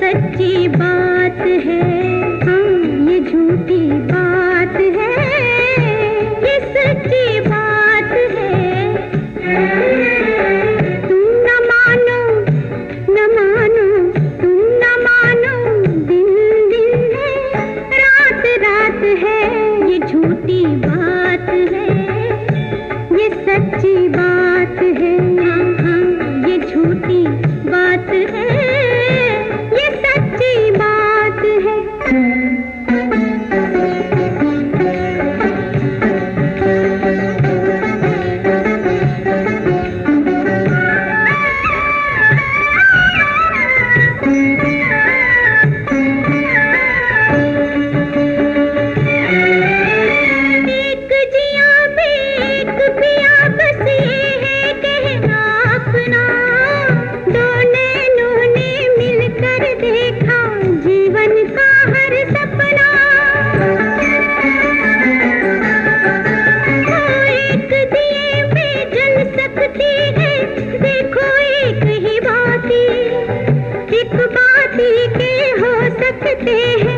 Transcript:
सच्ची बात है हाँ ये झूठी बात है। ये सच्ची बात है। तुम न मानो न मानो, तुम न मानो, दिन दिन है, रात रात है, ये झूठी बात है। ये सच्ची बात है हाँ हाँ ये झूठी बात है। सकते हैं